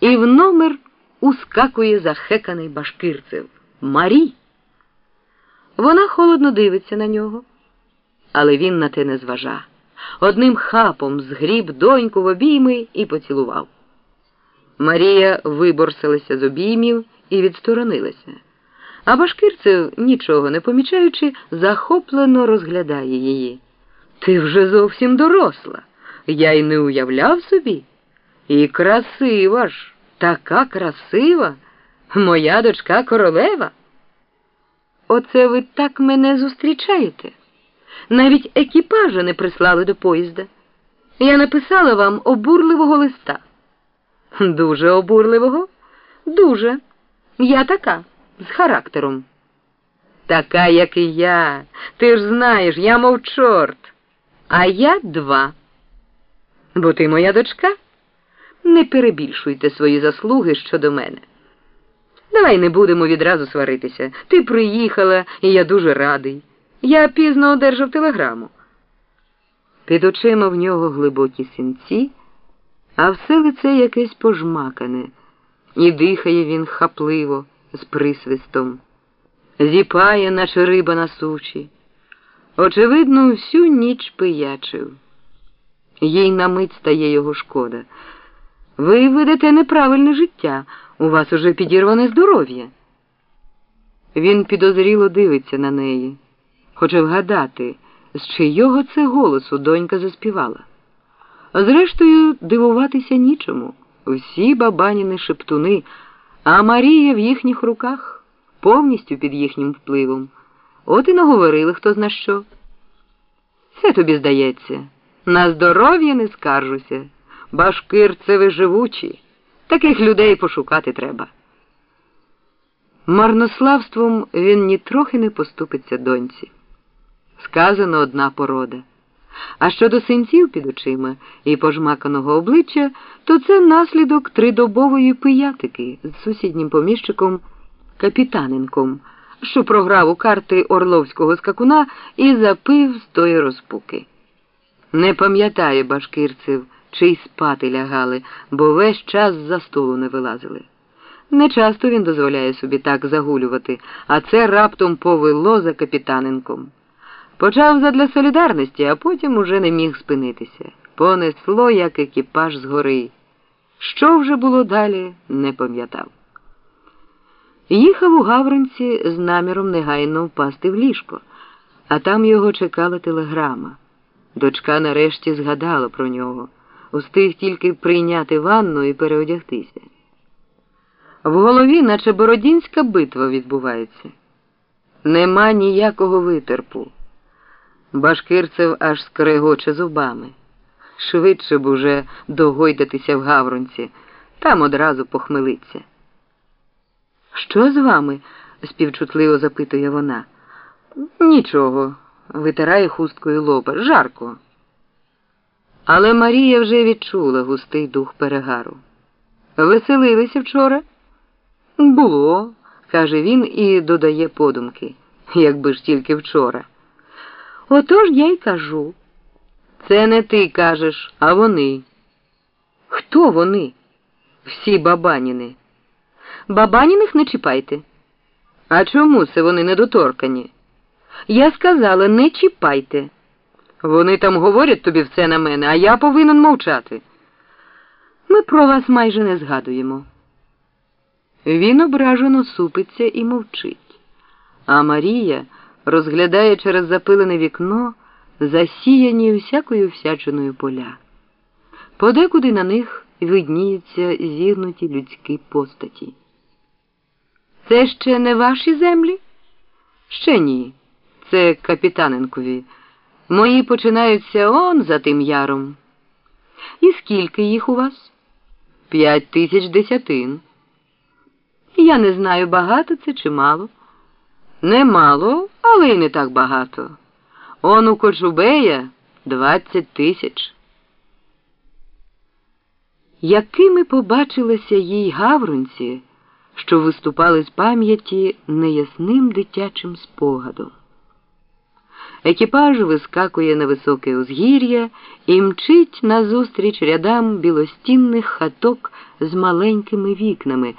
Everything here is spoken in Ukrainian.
і в номер ускакує захеканий башкирцев. Марі. Вона холодно дивиться на нього, але він на те не зважа. Одним хапом згріб доньку в обійми і поцілував. Марія виборсилася з обіймів і відсторонилася. А Башкирцев, нічого не помічаючи, захоплено розглядає її. Ти вже зовсім доросла. Я й не уявляв собі. І красива ж, така красива, моя дочка королева. Оце ви так мене зустрічаєте. Навіть екіпажа не прислали до поїзда. Я написала вам обурливого листа. Дуже обурливого? Дуже. Я така, з характером. Така, як і я. Ти ж знаєш, я мов чорт. А я два. Бо ти моя дочка. Не перебільшуйте свої заслуги щодо мене. Давай не будемо відразу сваритися. Ти приїхала, і я дуже радий. Я пізно одержав телеграму. Під очима в нього глибокі синці, а все лице якесь пожмакане, і дихає він хапливо, з присвистом, зіпає, наче риба на сучі. Очевидно, всю ніч пиячив. Їй на мить стає його шкода. Ви ведете неправильне життя, у вас уже підірване здоров'я. Він підозріло дивиться на неї, хоче вгадати, з чийого це голосу донька заспівала. Зрештою, дивуватися нічому. Всі бабаніни шептуни, а Марія в їхніх руках, повністю під їхнім впливом. От і наговорили хто зна що. Це тобі здається. На здоров'я не скаржуся. Башкирцеви живучі. Таких людей пошукати треба. Марнославством він нітрохи не поступиться доньці. Сказано одна порода. А щодо синців під очима і пожмаканого обличчя, то це наслідок тридобової пиятики з сусіднім поміщиком Капітаненком, що програв у карти Орловського скакуна і запив з тої розпуки. Не пам'ятає башкирців, чи й спати лягали, бо весь час за столу не вилазили. Не часто він дозволяє собі так загулювати, а це раптом повело за капітаненком. Почав задля солідарності, а потім уже не міг спинитися. Понесло, як екіпаж згори. Що вже було далі, не пам'ятав. Їхав у Гавронці з наміром негайно впасти в ліжко, а там його чекала телеграма. Дочка нарешті згадала про нього, устиг тільки прийняти ванну і переодягтися. В голові, наче Бородінська битва відбувається. Нема ніякого витерпу. Башкирцев аж скрегоче зубами. Швидше б уже догойдатися в Гавронці, там одразу похмелиться. Що з вами? співчутливо запитує вона. Нічого, витирає хусткою лоба. Жарко. Але Марія вже відчула густий дух перегару. Веселилися вчора? Було, каже він і додає подумки, якби ж тільки вчора. Отож я й кажу. Це не ти кажеш, а вони. Хто вони? Всі бабаніни. Бабаніних не чіпайте. А чому це вони недоторкані? Я сказала, не чіпайте. Вони там говорять тобі все на мене, а я повинен мовчати. Ми про вас майже не згадуємо. Він ображено супиться і мовчить, а Марія розглядає через запилене вікно засіяні всякою всячиною поля. Подекуди на них видніються зігнуті людські постаті. Це ще не ваші землі? Ще ні. Це капітаненкові. Мої починаються он за тим яром. І скільки їх у вас? П'ять тисяч десятин. Я не знаю, багато це чи мало. Немало, але й не так багато. Он у Кочубея двадцять тисяч. Якими побачилися їй гаврунці, що виступали з пам'яті неясним дитячим спогадом. Екіпаж вискакує на високе узгір'я і мчить назустріч рядам білостінних хаток з маленькими вікнами.